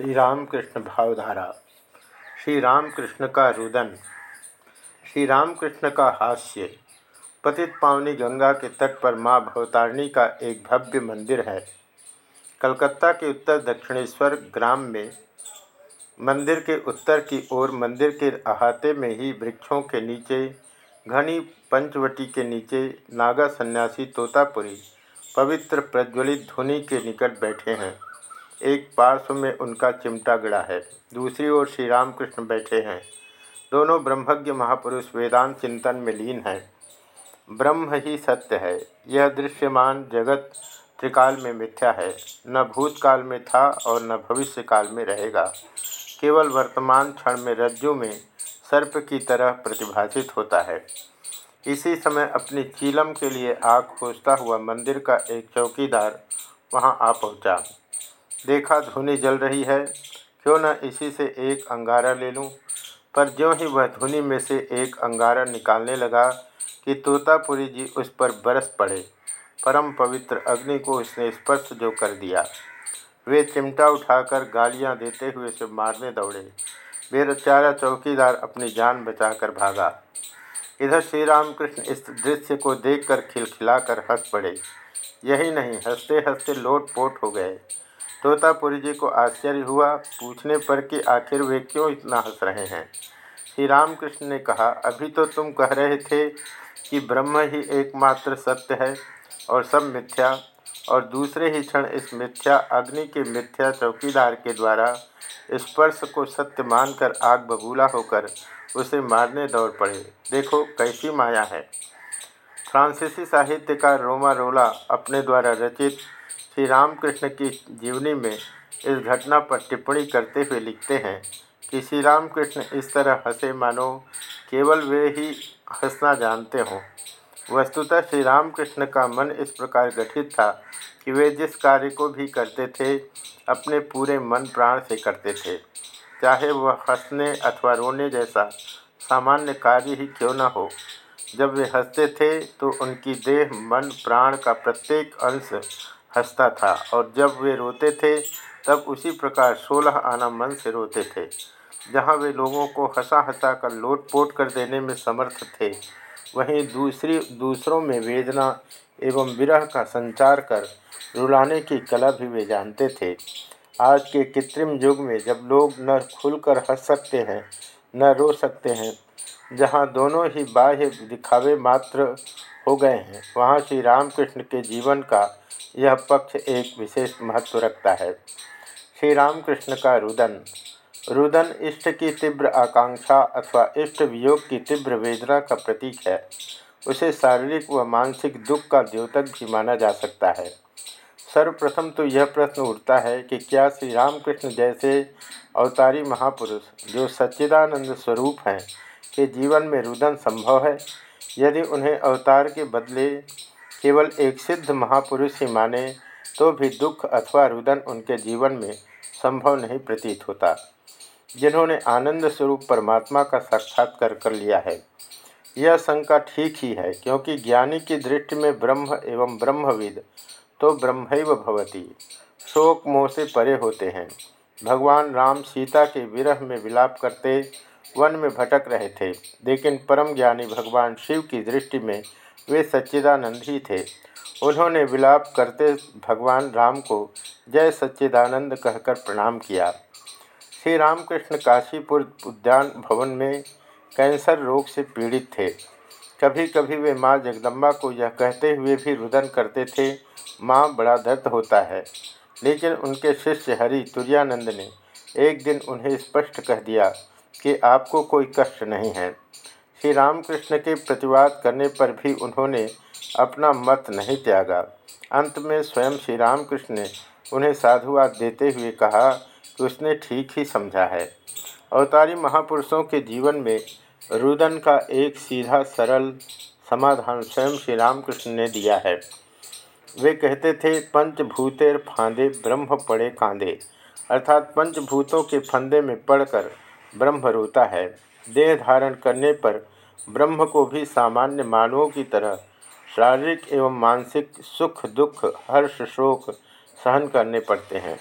श्री रामकृष्ण भावधारा श्री रामकृष्ण का रुदन श्री रामकृष्ण का हास्य, पतित पावनी गंगा के तट पर माँ भवतारिणी का एक भव्य मंदिर है। कलकत्ता के उत्तर दक्षिणेश्वर ग्राम में, मंदिर के उत्तर की ओर मंदिर के अहाते में ही वृक्षों के नीचे, घनी पंचवटी के नीचे नागा सन्यासी तोतापुरी पवित्र प्रज्वलित धुनि के निकट बैठे हैं। एक पार्श्व में उनका चिमटा गड़ा है। दूसरी ओर श्री रामकृष्ण बैठे हैं। दोनों ब्रह्मज्ञ महापुरुष वेदांत चिंतन में लीन हैं। ब्रह्म ही सत्य है। यह दृश्यमान जगत त्रिकाल में मिथ्या है। न भूतकाल में था और न भविष्य काल में रहेगा। केवल वर्तमान क्षण में रज्जु में सर्प की तरह प्रतिभाषित होता है। इसी समय अपनी चीलम के लिए आग खोजता हुआ मंदिर का एक चौकीदार वहाँ आ पहुँचा। देखा धुनी जल रही है, क्यों न इसी से एक अंगारा ले लूँ? पर ज्यों ही वह धुनी में से एक अंगारा निकालने लगा कि तोतापुरी जी उस पर बरस पड़े। परम पवित्र अग्नि को उसने स्पर्श जो कर दिया। वे चिमटा उठाकर गालियाँ देते हुए से मारने दौड़े। बेचारा चौकीदार अपनी जान बचाकर भागा। इधर श्री रामकृष्ण इस दृश्य को देखकर खिलखिलाकर हंस पड़े। यही नहीं हँसते हँसते लोट पोट हो गए। तोतापुरी जी को आश्चर्य हुआ, पूछने पर कि आखिर वे क्यों इतना हंस रहे हैं? श्री रामकृष्ण ने कहा, अभी तो तुम कह रहे थे कि ब्रह्म ही एकमात्र सत्य है और सब मिथ्या, और दूसरे ही क्षण इस मिथ्या अग्नि के मिथ्या चौकीदार के द्वारा स्पर्श को सत्य मानकर आग बबूला होकर उसे मारने दौड़ पड़े। देखो कैसी माया है। फ्रांसीसी साहित्यकार रोमा रोला अपने द्वारा रचित श्री रामकृष्ण की जीवनी में इस घटना पर टिप्पणी करते हुए लिखते हैं कि श्री रामकृष्ण इस तरह हंसे मानो, केवल वे ही हंसना जानते हों। वस्तुतः श्री रामकृष्ण का मन इस प्रकार गठित था कि वे जिस कार्य को भी करते थे, अपने पूरे मन प्राण से करते थे। चाहे वह हंसने अथवा रोने जैसा सामान्य कार्य ही क्यों न हो, जब वे हँसते थे तो उनकी देह, मन, प्राण का प्रत्येक अंश हंसता था और जब वे रोते थे, तब उसी प्रकार सोलह आना मन से रोते थे। जहाँ वे लोगों को हंसा हंसा कर लोट पोट कर देने में समर्थ थे, वहीं दूसरी, दूसरों में वेदना एवं विरह का संचार कर रुलाने की कला भी वे जानते थे। आज के कृत्रिम युग में जब लोग न खुलकर हंस सकते हैं, न रो सकते हैं, जहाँ दोनों ही बाह्य दिखावे मात्र हो गए हैं, वहाँ श्री रामकृष्ण के जीवन का यह पक्ष एक विशेष महत्व रखता है। श्री रामकृष्ण का रुदन। रुदन इष्ट की तीव्र आकांक्षा अथवा इष्ट वियोग की तीव्र वेदना का प्रतीक है। उसे शारीरिक व मानसिक दुख का द्योतक भी माना जा सकता है। सर्वप्रथम तो यह प्रश्न उठता है कि क्या श्री रामकृष्ण जैसे अवतारी महापुरुष, जो सच्चिदानंद स्वरूप हैं, के जीवन में रुदन संभव है? यदि उन्हें अवतार के बदले केवल एक सिद्ध महापुरुष ही माने तो भी दुख अथवा रुदन उनके जीवन में संभव नहीं प्रतीत होता। जिन्होंने आनंद स्वरूप परमात्मा का साक्षात्कार कर लिया है। यह शंका ठीक ही है, क्योंकि ज्ञानी की दृष्टि में ब्रह्म एवं ब्रह्मविद तो ब्रह्म भवती। शोक मोह से परे होते हैं। भगवान राम सीता के विरह में विलाप करते, वन में भटक रहे थे, लेकिन परम ज्ञानी भगवान शिव की दृष्टि में वे सच्चिदानंद ही थे। उन्होंने विलाप करते भगवान राम को जय सच्चिदानंद कहकर प्रणाम किया। श्री रामकृष्ण काशीपुर उद्यान भवन में कैंसर रोग से पीड़ित थे। कभी कभी वे माँ जगदम्बा को यह कहते हुए भी रुदन करते थे, माँ, बड़ा दर्द होता है। लेकिन उनके शिष्य हरि तुरानंद ने एक दिन उन्हें स्पष्ट कह दिया कि आपको कोई कष्ट नहीं है। श्री रामकृष्ण के प्रतिवाद करने पर भी उन्होंने अपना मत नहीं त्यागा। अंत में स्वयं श्री रामकृष्ण ने उन्हें साधुवाद देते हुए कहा कि उसने ठीक ही समझा है। अवतारी महापुरुषों के जीवन में रुदन का एक सीधा सरल समाधान स्वयं श्री रामकृष्ण ने दिया है। वे कहते थे, पंचभूतेर फांदे ब्रह्म पड़े कांदे अर्थात पंचभूतों के फंदे में पड़कर ब्रह्म रोता है। देह धारण करने पर ब्रह्म को भी सामान्य मानवों की तरह शारीरिक एवं मानसिक सुख, दुख, हर्ष, शोक सहन करने पड़ते हैं।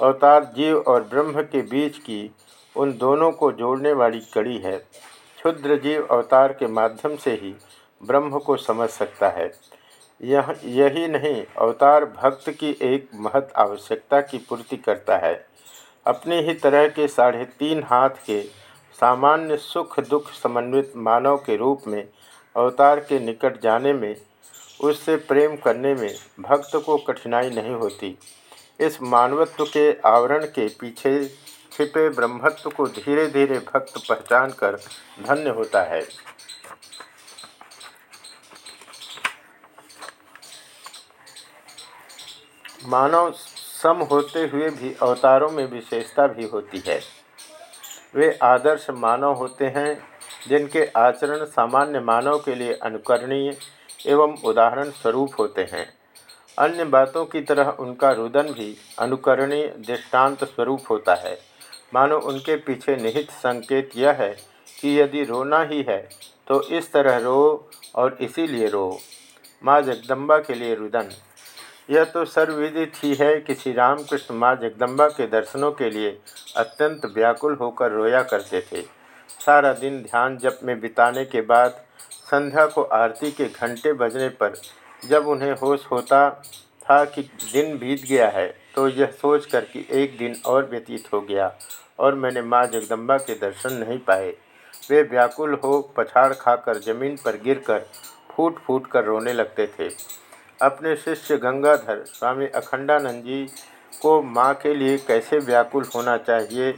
अवतार जीव और ब्रह्म के बीच की उन दोनों को जोड़ने वाली कड़ी है। क्षुद्र जीव अवतार के माध्यम से ही ब्रह्म को समझ सकता है। यह, यही नहीं, अवतार भक्त की एक महत आवश्यकता की पूर्ति करता है। अपने ही तरह के साढ़े तीन हाथ के सामान्य सुख दुख समन्वित मानव के रूप में, अवतार के निकट जाने में, उससे प्रेम करने में भक्त को कठिनाई नहीं होती। इस मानवत्व के आवरण के पीछे छिपे ब्रह्मत्व को धीरे धीरे भक्त पहचान कर धन्य होता है। मानव सम होते हुए भी अवतारों में विशेषता भी होती है। वे आदर्श मानव होते हैं, जिनके आचरण सामान्य मानव के लिए अनुकरणीय एवं उदाहरण स्वरूप होते हैं। अन्य बातों की तरह उनका रुदन भी अनुकरणीय दृष्टांत स्वरूप होता है। मानो उनके पीछे निहित संकेत यह है कि यदि रोना ही है तो इस तरह रो और इसीलिए रो। माँ जगदम्बा के लिए रुदन यह तो सर्वविदित ही है कि श्री रामकृष्ण माँ जगदम्बा के दर्शनों के लिए अत्यंत व्याकुल होकर रोया करते थे। सारा दिन ध्यान जप में बिताने के बाद संध्या को आरती के घंटे बजने पर जब उन्हें होश होता था कि दिन बीत गया है तो यह सोच कर कि एक दिन और व्यतीत हो गया और मैंने माँ जगदम्बा के दर्शन नहीं पाए। वे व्याकुल हो पछाड़ खाकर ज़मीन पर गिरकर फूट फूट कर रोने लगते थे। अपने शिष्य गंगाधर स्वामी अखंडानंद जी को माँ के लिए कैसे व्याकुल होना चाहिए,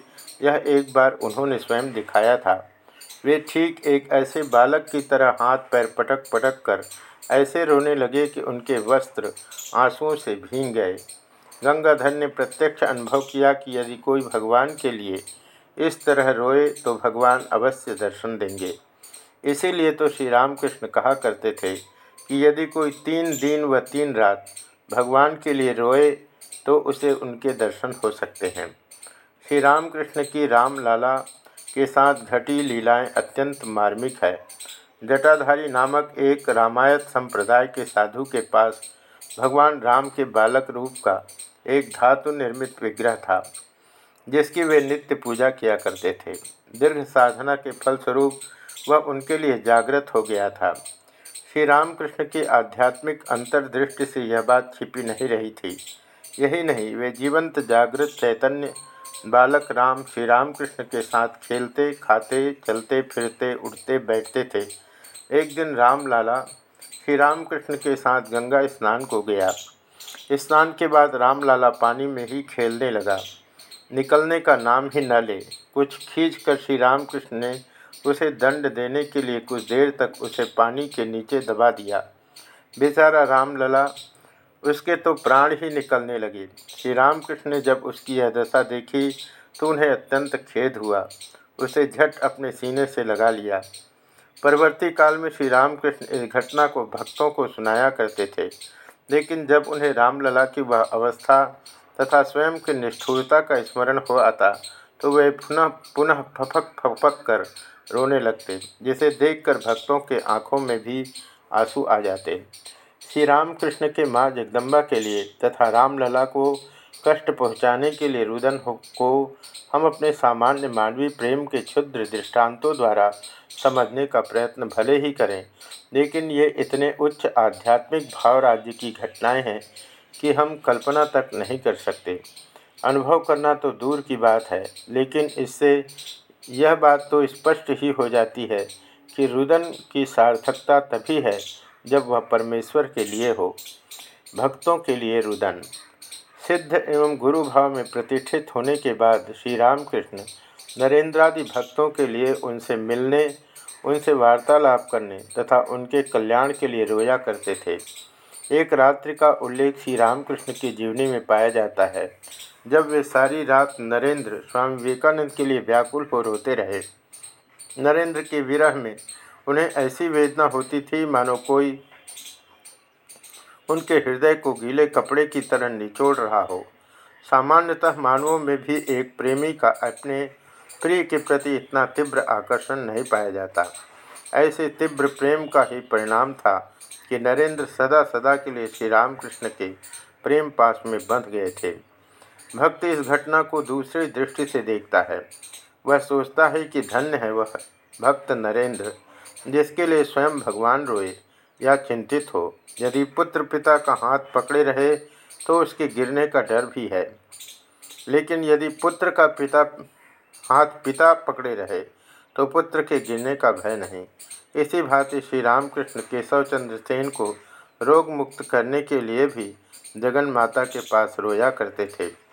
यह एक बार उन्होंने स्वयं दिखाया था। वे ठीक एक ऐसे बालक की तरह हाथ पैर पटक पटक कर ऐसे रोने लगे कि उनके वस्त्र आंसुओं से भींग गए। गंगाधर ने प्रत्यक्ष अनुभव किया कि यदि कोई भगवान के लिए इस तरह रोए तो भगवान अवश्य दर्शन देंगे। इसीलिए तो श्री रामकृष्ण कहा करते थे कि यदि कोई तीन दिन व तीन रात भगवान के लिए रोए तो उसे उनके दर्शन हो सकते हैं। श्री रामकृष्ण की रामलाला के साथ घटी लीलाएँ अत्यंत मार्मिक है। जटाधारी नामक एक रामायत संप्रदाय के साधु के पास भगवान राम के बालक रूप का एक धातु निर्मित विग्रह था, जिसकी वे नित्य पूजा किया करते थे। दीर्घ साधना के फलस्वरूप वह उनके लिए जागृत हो गया था। श्री रामकृष्ण की आध्यात्मिक अंतर्दृष्टि से यह बात छिपी नहीं रही थी। यही नहीं, वे जीवंत, जागृत, चैतन्य बालक राम श्री रामकृष्ण के साथ खेलते, खाते, चलते, फिरते, उठते, बैठते थे। एक दिन राम लाला श्री रामकृष्ण के साथ गंगा स्नान को गया। स्नान के बाद राम लाला पानी में ही खेलने लगा। निकलने का नाम ही न ले, कुछ खींच कर श्री रामकृष्ण ने उसे दंड देने के लिए कुछ देर तक उसे पानी के नीचे दबा दिया। बेचारा रामलला, उसके तो प्राण ही निकलने लगे। श्री रामकृष्ण ने जब उसकी यह दशा देखी तो उन्हें अत्यंत खेद हुआ। उसे झट अपने सीने से लगा लिया। परवर्ती काल में श्री रामकृष्ण इस घटना को भक्तों को सुनाया करते थे। लेकिन जब उन्हें रामलला की वह अवस्था तथा स्वयं की निष्ठुरता का स्मरण हो आता तो वे पुनः पुनः फपक फपक कर रोने लगते, जिसे देखकर भक्तों के आँखों में भी आँसू आ जाते। श्री रामकृष्ण के माँ जगदम्बा के लिए तथा रामलला को कष्ट पहुँचाने के लिए रुदन को हम अपने सामान्य मानवीय प्रेम के क्षुद्र दृष्टांतों द्वारा समझने का प्रयत्न भले ही करें, लेकिन ये इतने उच्च आध्यात्मिक भाव राज्य की घटनाएँ हैं कि हम कल्पना तक नहीं कर सकते। अनुभव करना तो दूर की बात है, लेकिन इससे यह बात तो स्पष्ट ही हो जाती है कि रुदन की सार्थकता तभी है जब वह परमेश्वर के लिए हो, भक्तों के लिए रुदन। सिद्ध एवं गुरु भाव में प्रतिष्ठित होने के बाद श्री रामकृष्ण नरेंद्रादि भक्तों के लिए उनसे मिलने, उनसे वार्तालाप करने तथा उनके कल्याण के लिए रोया करते थे। एक रात्रि का उल्लेख श्री रामकृष्ण की जीवनी में पाया जाता है। जब वे सारी रात नरेंद्र, स्वामी विवेकानंद के लिए व्याकुल हो रोते रहे। नरेंद्र के विरह में उन्हें ऐसी वेदना होती थी, मानो कोई उनके हृदय को गीले कपड़े की तरह निचोड़ रहा हो। सामान्यतः मानवों में भी एक प्रेमी का अपने प्रिय के प्रति इतना तीव्र आकर्षण नहीं पाया जाता। ऐसे तीव्र प्रेम का ही परिणाम था कि नरेंद्र सदा सदा के लिए श्री रामकृष्ण के प्रेम पास में बंध गए थे। भक्त इस घटना को दूसरी दृष्टि से देखता है। वह सोचता है कि धन्य है वह भक्त नरेंद्र, जिसके लिए स्वयं भगवान रोए या चिंतित हो। यदि पुत्र पिता का हाथ पकड़े रहे तो उसके गिरने का डर भी है। लेकिन यदि पुत्र का पिता, हाथ पिता पकड़े रहे तो पुत्र के गिरने का भय नहीं। इसी भांति श्री रामकृष्ण केशव चंद्र सेन को रोग मुक्त करने के लिए भी जगन माता के पास रोया करते थे।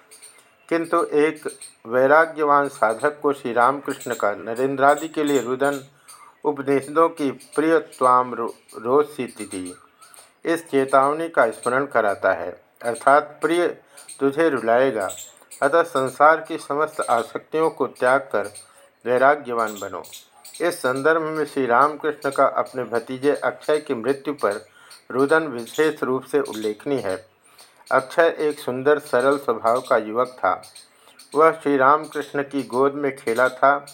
किंतु एक वैराग्यवान साधक को श्री रामकृष्ण का नरेंद्रादि के लिए रुदन उपनिषदों की प्रिय त्वाम रोसी थी इस चेतावनी का स्मरण कराता है, अर्थात प्रिय तुझे रुलाएगा। अतः संसार की समस्त आसक्तियों को त्याग कर वैराग्यवान बनो। इस संदर्भ में श्री रामकृष्ण का अपने भतीजे अक्षय की मृत्यु पर रुदन विशेष रूप से उल्लेखनीय है। अक्षय एक सुंदर, सरल स्वभाव का युवक था। वह श्री रामकृष्ण की गोद में खेला था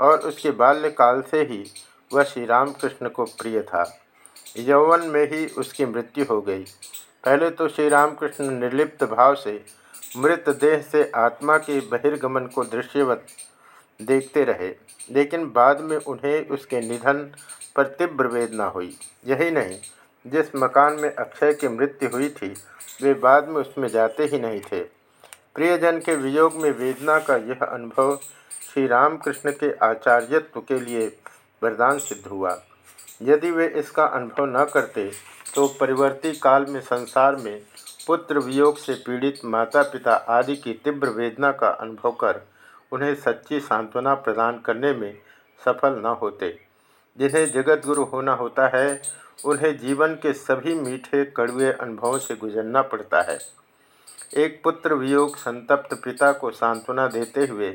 और उसके बाल्यकाल से ही वह श्री रामकृष्ण को प्रिय था। यौवन में ही उसकी मृत्यु हो गई। पहले तो श्री रामकृष्ण निर्लिप्त भाव से मृतदेह से आत्मा के बहिर्गमन को दृश्यवत देखते रहे, लेकिन बाद में उन्हें उसके निधन पर तीव्र वेदना हुई। यही नहीं जिस मकान में अक्षय की मृत्यु हुई थी, वे बाद में उसमें जाते ही नहीं थे। प्रियजन के वियोग में वेदना का यह अनुभव श्री रामकृष्ण के आचार्यत्व के लिए वरदान सिद्ध हुआ। यदि वे इसका अनुभव न करते तो परिवर्ती काल में संसार में पुत्र वियोग से पीड़ित माता पिता आदि की तीव्र वेदना का अनुभव कर उन्हें सच्ची सांत्वना प्रदान करने में सफल न होते। जिन्हें जगत गुरु होना होता है, उन्हें जीवन के सभी मीठे, कड़वे अनुभवों से गुजरना पड़ता है। एक पुत्र वियोग संतप्त पिता को सांत्वना देते हुए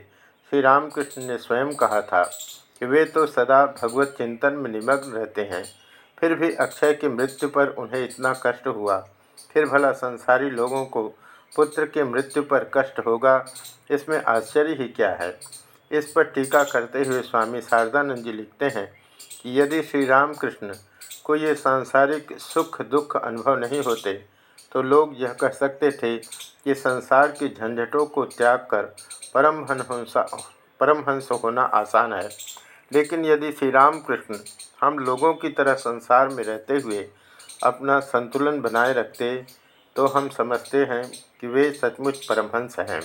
श्री रामकृष्ण ने स्वयं कहा था कि वे तो सदा भगवत चिंतन में निमग्न रहते हैं। फिर भी अक्षय की मृत्यु पर उन्हें इतना कष्ट हुआ। फिर भला संसारी लोगों को पुत्र के मृत्यु पर कष्ट होगा, इसमें आश्चर्य ही क्या है? इस पर टीका करते हुए स्वामी शारदानंद जी लिखते हैं यदि श्री रामकृष्ण को ये सांसारिक सुख दुख अनुभव नहीं होते तो लोग यह कह सकते थे कि संसार की झंझटों को त्याग कर परमहंसा, परमहंस होना आसान है। लेकिन यदि श्री रामकृष्ण हम लोगों की तरह संसार में रहते हुए अपना संतुलन बनाए रखते तो हम समझते हैं कि वे सचमुच परमहंस हैं।